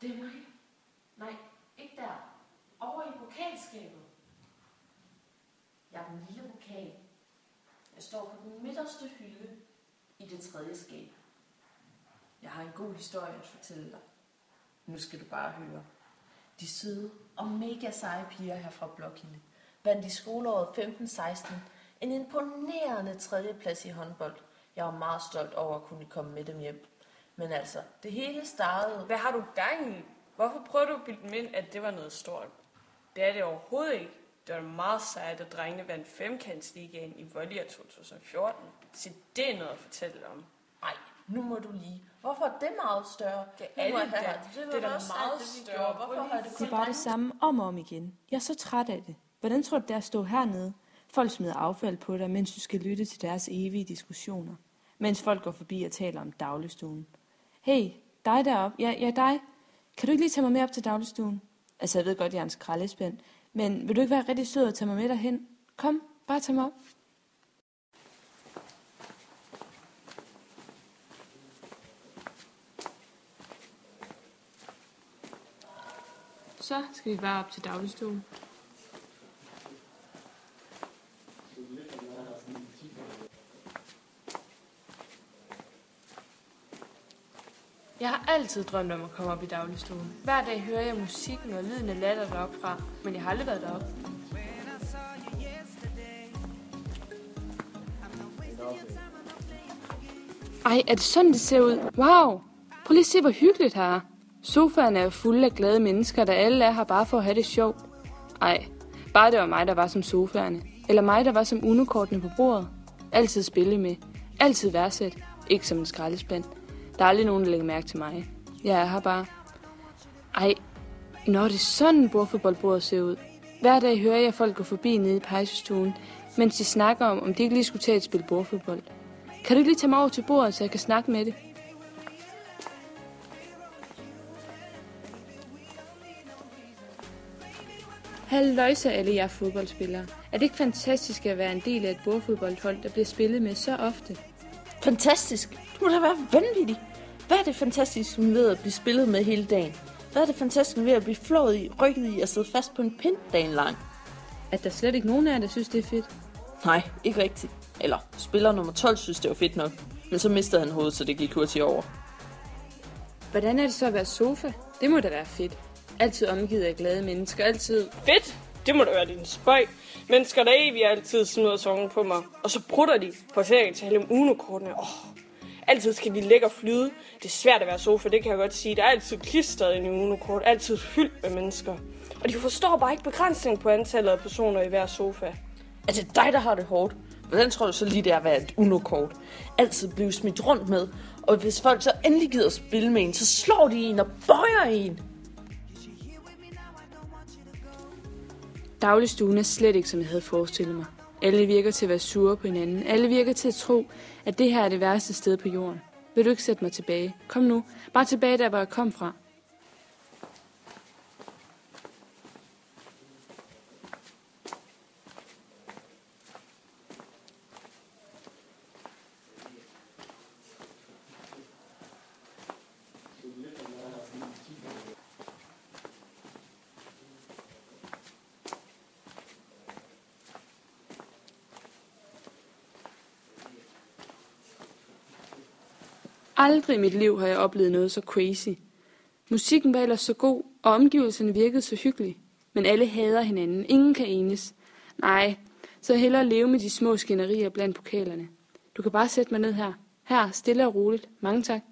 Det er mig. Nej, ikke der. Over i pokalskabet. Jeg er den lille pokal. Jeg står på den midterste hylde i det tredje skab. Jeg har en god historie at fortælle dig. Nu skal du bare høre. De søde og mega seje piger her fra Blokhinde vandt i skoleåret 15-16 en imponerende tredjeplads i håndbold. Jeg var meget stolt over at kunne komme med dem hjem. Men altså, det hele startede... Hvad har du gang i? Hvorfor prøver du at bilde dem ind, at det var noget stort? Det er det overhovedet ikke. Det var meget sejt, at drengene vandt femkantsligaen i Volley 2014. Så det er noget at fortælle om. Ej, nu må du lige. Hvorfor er det meget større? Det er det. Det er meget alt det, vi større. Prøv Hvorfor har det Det kun er bare det samme om og om igen. Jeg er så træt af det. Hvordan tror du, det er at stå hernede? Folk smider affald på dig, mens du skal lytte til deres evige diskussioner. Mens folk går forbi og taler om dagligstuen. Hey, dig deroppe. Ja, ja, dig. Kan du ikke lige tage mig med op til dagligstuen? Altså, jeg ved godt, jeg er en skraldespand. Men vil du ikke være rigtig sød og tage mig med derhen? Kom, bare tag mig op. Så skal vi bare op til dagligstuen. Jeg har altid drømt om at komme op i dagligstuen. Hver dag hører jeg musikken og lyden af latter deroppe fra, men jeg har aldrig været deroppe. Ej, er det sådan, det ser ud? Wow! Prøv lige at se, hvor hyggeligt her er. Sofaerne er fulde af glade mennesker, der alle er her bare for at have det sjovt. Ej, bare det var mig, der var som sofaerne. Eller mig, der var som unokortene på bordet. Altid spille med. Altid værdsæt. Ikke som en skraldespand. Der er aldrig nogen, der lægger mærke til mig. Jeg er her bare. Ej, når det er sådan, bordfodboldbordet ser ud. Hver dag hører jeg folk gå forbi nede i pejsestuen, mens de snakker om, om de ikke lige skulle tage et spil bordfodbold. Kan du ikke lige tage mig over til bordet, så jeg kan snakke med det? Halløjsa alle jer fodboldspillere. Er det ikke fantastisk at være en del af et bordfodboldhold, der bliver spillet med så ofte? Fantastisk. Du må da være vanvittig. Hvad er det fantastiske ved at blive spillet med hele dagen? Hvad er det fantastiske ved at blive flået i, rykket i og sidde fast på en pind dagen lang? At der slet ikke nogen af jer, der synes, det er fedt. Nej, ikke rigtigt. Eller, spiller nummer 12 synes, det var fedt nok. Men så mistede han hovedet, så det gik hurtigt over. Hvordan er det så at være sofa? Det må da være fedt. Altid omgivet af glade mennesker, altid... Fedt! Det må da være din spøj. Mennesker, der evigt altid smider songen på mig. Og så prutter de på serien til om unokortene. Oh, altid skal de lægge og flyde. Det er svært at være sofa, det kan jeg godt sige. Der er altid klistret i unokort. Altid fyldt med mennesker. Og de forstår bare ikke begrænsningen på antallet af personer i hver sofa. Er det dig, der har det hårdt? Hvordan tror du så lige, det er at være et unokort? Altid blive smidt rundt med. Og hvis folk så endelig gider spille med en, så slår de en og bøjer en. Dagligstuen er slet ikke, som jeg havde forestillet mig. Alle virker til at være sure på hinanden. Alle virker til at tro, at det her er det værste sted på jorden. Vil du ikke sætte mig tilbage? Kom nu. Bare tilbage der, hvor jeg kom fra. Aldrig i mit liv har jeg oplevet noget så crazy. Musikken var ellers så god, og omgivelserne virkede så hyggelige. Men alle hader hinanden. Ingen kan enes. Nej, så hellere leve med de små skænderier blandt pokalerne. Du kan bare sætte mig ned her. Her, stille og roligt. Mange tak.